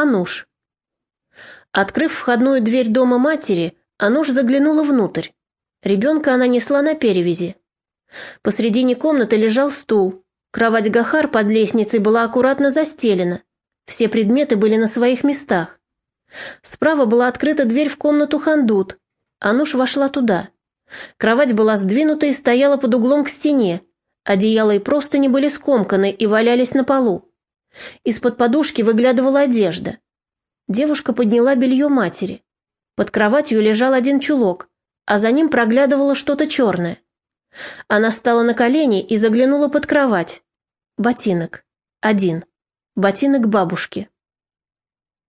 Ануш. Открыв входную дверь дома матери, Ануш заглянула внутрь. Ребенка она несла на перевязи. Посредине комнаты лежал стул. Кровать Гахар под лестницей была аккуратно застелена. Все предметы были на своих местах. Справа была открыта дверь в комнату Хандут. Ануш вошла туда. Кровать была сдвинута и стояла под углом к стене. Одеяло и простыни были скомканы и валялись на полу. Из-под подушки выглядывала одежда. Девушка подняла белье матери. Под кроватью лежал один чулок, а за ним проглядывало что-то черное. Она стала на колени и заглянула под кровать. Ботинок. Один. Ботинок бабушки.